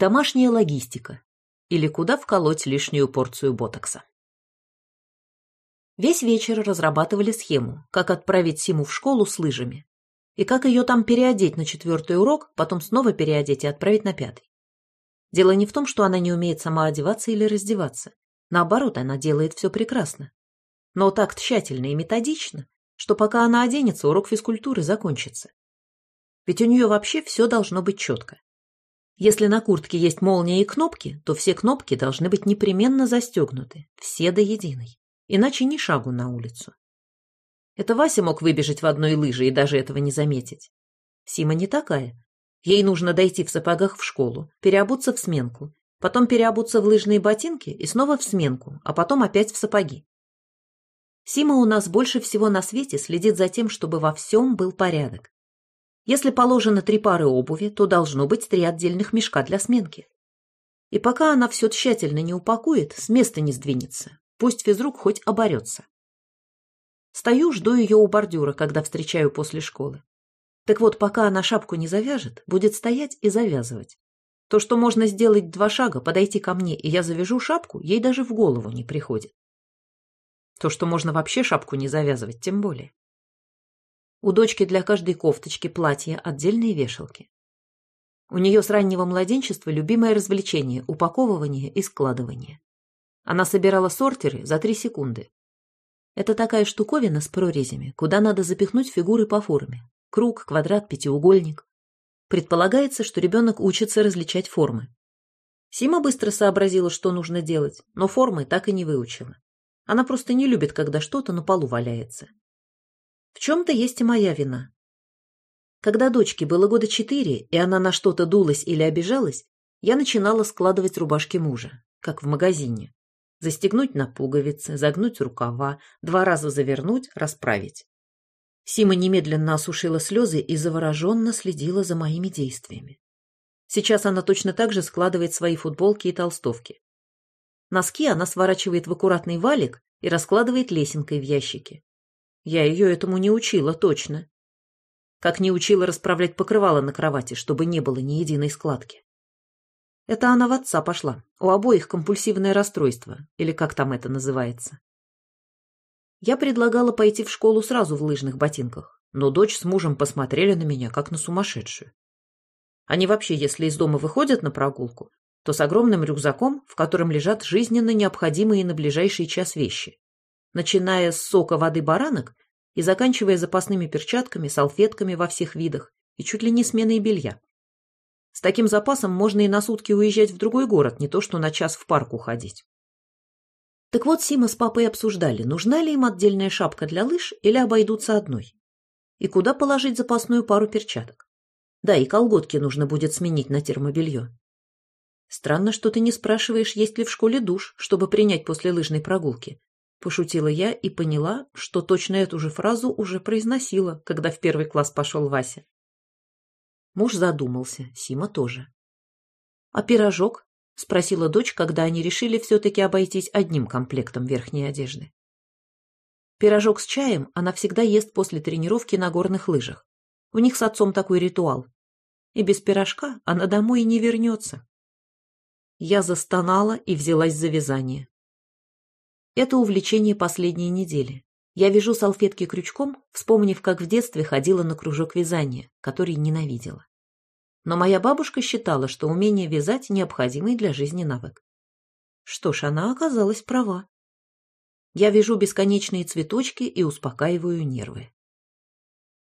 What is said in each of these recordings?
Домашняя логистика. Или куда вколоть лишнюю порцию ботокса. Весь вечер разрабатывали схему, как отправить Симу в школу с лыжами. И как ее там переодеть на четвертый урок, потом снова переодеть и отправить на пятый. Дело не в том, что она не умеет сама одеваться или раздеваться. Наоборот, она делает все прекрасно. Но так тщательно и методично, что пока она оденется, урок физкультуры закончится. Ведь у нее вообще все должно быть четко. Если на куртке есть молния и кнопки, то все кнопки должны быть непременно застегнуты, все до единой, иначе ни шагу на улицу. Это Вася мог выбежать в одной лыже и даже этого не заметить. Сима не такая. Ей нужно дойти в сапогах в школу, переобуться в сменку, потом переобуться в лыжные ботинки и снова в сменку, а потом опять в сапоги. Сима у нас больше всего на свете следит за тем, чтобы во всем был порядок. Если положено три пары обуви, то должно быть три отдельных мешка для сменки. И пока она все тщательно не упакует, с места не сдвинется. Пусть физрук хоть оборется. Стою, жду ее у бордюра, когда встречаю после школы. Так вот, пока она шапку не завяжет, будет стоять и завязывать. То, что можно сделать два шага, подойти ко мне, и я завяжу шапку, ей даже в голову не приходит. То, что можно вообще шапку не завязывать, тем более. У дочки для каждой кофточки, платья отдельные вешалки. У нее с раннего младенчества любимое развлечение – упаковывание и складывание. Она собирала сортеры за три секунды. Это такая штуковина с прорезями, куда надо запихнуть фигуры по форме. Круг, квадрат, пятиугольник. Предполагается, что ребенок учится различать формы. Сима быстро сообразила, что нужно делать, но формы так и не выучила. Она просто не любит, когда что-то на полу валяется. В чем-то есть и моя вина. Когда дочке было года четыре, и она на что-то дулась или обижалась, я начинала складывать рубашки мужа, как в магазине. Застегнуть на пуговицы, загнуть рукава, два раза завернуть, расправить. Сима немедленно осушила слезы и завороженно следила за моими действиями. Сейчас она точно так же складывает свои футболки и толстовки. Носки она сворачивает в аккуратный валик и раскладывает лесенкой в ящике. Я ее этому не учила, точно. Как не учила расправлять покрывало на кровати, чтобы не было ни единой складки. Это она в отца пошла. У обоих компульсивное расстройство, или как там это называется. Я предлагала пойти в школу сразу в лыжных ботинках, но дочь с мужем посмотрели на меня, как на сумасшедшую. Они вообще, если из дома выходят на прогулку, то с огромным рюкзаком, в котором лежат жизненно необходимые на ближайший час вещи начиная с сока воды баранок и заканчивая запасными перчатками, салфетками во всех видах и чуть ли не сменой белья. С таким запасом можно и на сутки уезжать в другой город, не то что на час в парк уходить. Так вот, Сима с папой обсуждали, нужна ли им отдельная шапка для лыж или обойдутся одной. И куда положить запасную пару перчаток. Да, и колготки нужно будет сменить на термобелье. Странно, что ты не спрашиваешь, есть ли в школе душ, чтобы принять после лыжной прогулки. Пошутила я и поняла, что точно эту же фразу уже произносила, когда в первый класс пошел Вася. Муж задумался, Сима тоже. «А пирожок?» — спросила дочь, когда они решили все-таки обойтись одним комплектом верхней одежды. Пирожок с чаем она всегда ест после тренировки на горных лыжах. У них с отцом такой ритуал. И без пирожка она домой не вернется. Я застонала и взялась за вязание. Это увлечение последней недели. Я вяжу салфетки крючком, вспомнив, как в детстве ходила на кружок вязания, который ненавидела. Но моя бабушка считала, что умение вязать – необходимый для жизни навык. Что ж, она оказалась права. Я вяжу бесконечные цветочки и успокаиваю нервы.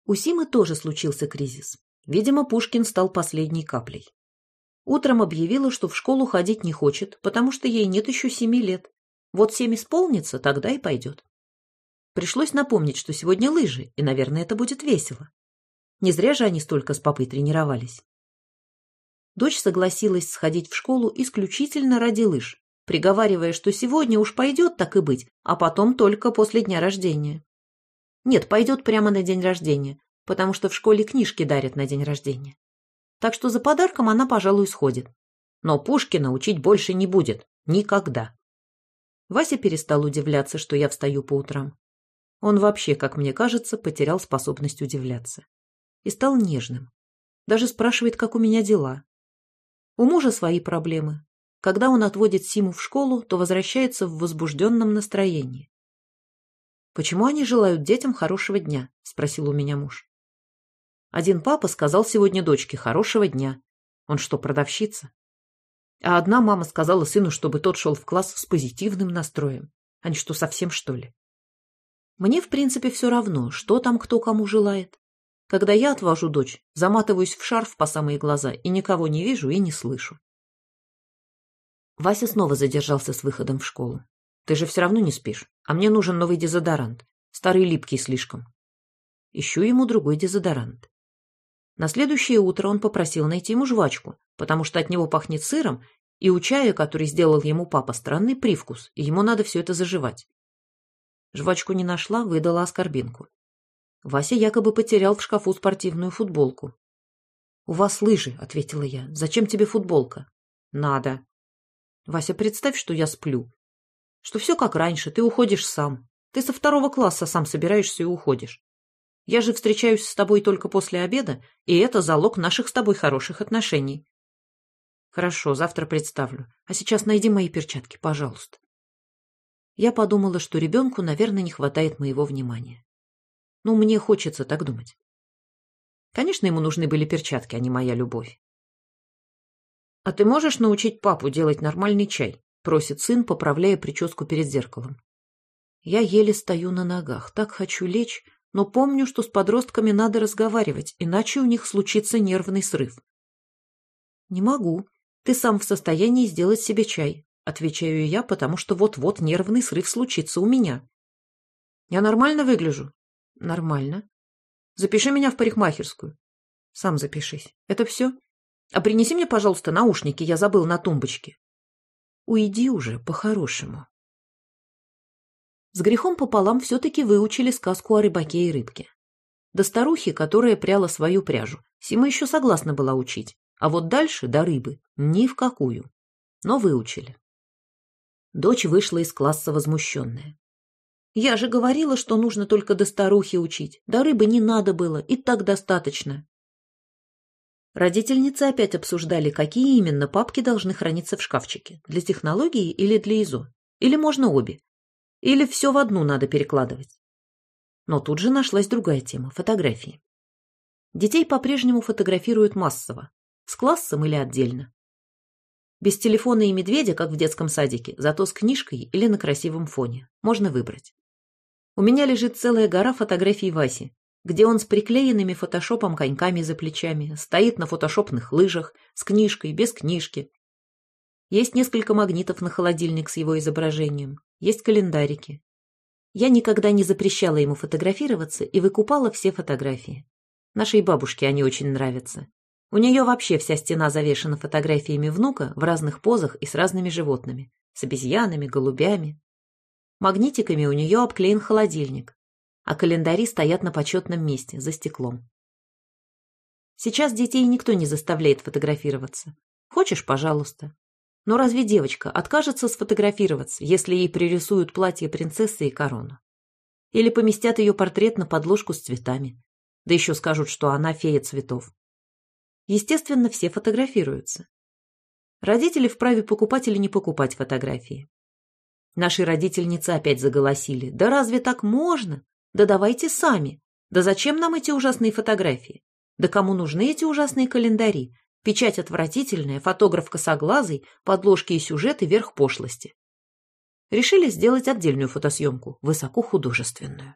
У Симы тоже случился кризис. Видимо, Пушкин стал последней каплей. Утром объявила, что в школу ходить не хочет, потому что ей нет еще семи лет, вот семь исполнится, тогда и пойдет. Пришлось напомнить, что сегодня лыжи, и, наверное, это будет весело. Не зря же они столько с папой тренировались. Дочь согласилась сходить в школу исключительно ради лыж, приговаривая, что сегодня уж пойдет так и быть, а потом только после дня рождения. Нет, пойдет прямо на день рождения, потому что в школе книжки дарят на день рождения. Так что за подарком она, пожалуй, сходит. Но Пушкина учить больше не будет. Никогда. Вася перестал удивляться, что я встаю по утрам. Он вообще, как мне кажется, потерял способность удивляться. И стал нежным. Даже спрашивает, как у меня дела. У мужа свои проблемы. Когда он отводит Симу в школу, то возвращается в возбужденном настроении. «Почему они желают детям хорошего дня?» – спросил у меня муж. Один папа сказал сегодня дочке «хорошего дня». Он что, продавщица? А одна мама сказала сыну, чтобы тот шел в класс с позитивным настроем. Они что, совсем что ли? Мне, в принципе, все равно, что там кто кому желает. Когда я отвожу дочь, заматываюсь в шарф по самые глаза и никого не вижу и не слышу. Вася снова задержался с выходом в школу. Ты же все равно не спишь, а мне нужен новый дезодорант. Старый липкий слишком. Ищу ему другой дезодорант. На следующее утро он попросил найти ему жвачку, потому что от него пахнет сыром, и у чая, который сделал ему папа, странный привкус, и ему надо все это заживать. Жвачку не нашла, выдала оскорбинку. Вася якобы потерял в шкафу спортивную футболку. «У вас лыжи», — ответила я. «Зачем тебе футболка?» «Надо». «Вася, представь, что я сплю. Что все как раньше, ты уходишь сам. Ты со второго класса сам собираешься и уходишь. Я же встречаюсь с тобой только после обеда, и это залог наших с тобой хороших отношений. Хорошо, завтра представлю. А сейчас найди мои перчатки, пожалуйста. Я подумала, что ребенку, наверное, не хватает моего внимания. Ну, мне хочется так думать. Конечно, ему нужны были перчатки, а не моя любовь. «А ты можешь научить папу делать нормальный чай?» — просит сын, поправляя прическу перед зеркалом. Я еле стою на ногах, так хочу лечь, но помню, что с подростками надо разговаривать, иначе у них случится нервный срыв. «Не могу. Ты сам в состоянии сделать себе чай», — отвечаю я, потому что вот-вот нервный срыв случится у меня. «Я нормально выгляжу?» «Нормально. Запиши меня в парикмахерскую». «Сам запишись. Это все? А принеси мне, пожалуйста, наушники, я забыл на тумбочке». «Уйди уже, по-хорошему». С грехом пополам все-таки выучили сказку о рыбаке и рыбке. До старухи, которая пряла свою пряжу, Сима еще согласна была учить, а вот дальше, до рыбы, ни в какую. Но выучили. Дочь вышла из класса возмущенная. «Я же говорила, что нужно только до старухи учить. До рыбы не надо было, и так достаточно». Родительницы опять обсуждали, какие именно папки должны храниться в шкафчике, для технологии или для ИЗО. Или можно обе, или все в одну надо перекладывать? Но тут же нашлась другая тема – фотографии. Детей по-прежнему фотографируют массово. С классом или отдельно. Без телефона и медведя, как в детском садике, зато с книжкой или на красивом фоне. Можно выбрать. У меня лежит целая гора фотографий Васи, где он с приклеенными фотошопом коньками за плечами, стоит на фотошопных лыжах, с книжкой, без книжки. Есть несколько магнитов на холодильник с его изображением есть календарики. Я никогда не запрещала ему фотографироваться и выкупала все фотографии. Нашей бабушке они очень нравятся. У нее вообще вся стена завешена фотографиями внука в разных позах и с разными животными. С обезьянами, голубями. Магнитиками у нее обклеен холодильник, а календари стоят на почетном месте, за стеклом. Сейчас детей никто не заставляет фотографироваться. Хочешь, пожалуйста. Но разве девочка откажется сфотографироваться, если ей пририсуют платье принцессы и корону? Или поместят ее портрет на подложку с цветами? Да еще скажут, что она фея цветов. Естественно, все фотографируются. Родители вправе покупать или не покупать фотографии. Наши родительницы опять заголосили. Да разве так можно? Да давайте сами. Да зачем нам эти ужасные фотографии? Да кому нужны эти ужасные календари? Печать отвратительная, фотограф косоглазый, подложки и сюжеты верх пошлости. Решили сделать отдельную фотосъемку, высокохудожественную.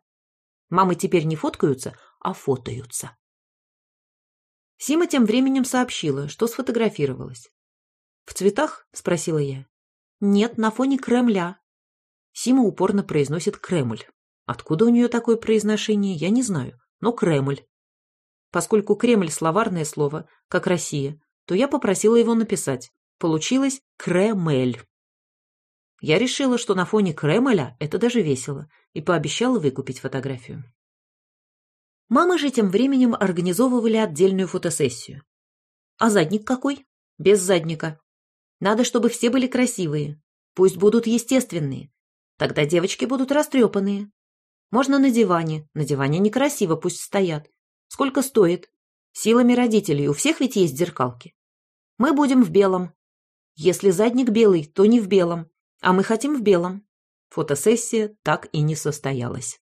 Мамы теперь не фоткаются, а фотаются. Сима тем временем сообщила, что сфотографировалась. «В цветах?» – спросила я. «Нет, на фоне Кремля». Сима упорно произносит «Кремль». Откуда у нее такое произношение, я не знаю, но Кремль. Поскольку Кремль – словарное слово, как Россия, то я попросила его написать. Получилось Кремль. Я решила, что на фоне Кремля это даже весело, и пообещала выкупить фотографию. Мамы же тем временем организовывали отдельную фотосессию. А задник какой? Без задника. Надо, чтобы все были красивые. Пусть будут естественные. Тогда девочки будут растрепанные. Можно на диване. На диване некрасиво, пусть стоят. Сколько стоит? Силами родителей у всех ведь есть зеркалки. Мы будем в белом. Если задник белый, то не в белом. А мы хотим в белом. Фотосессия так и не состоялась.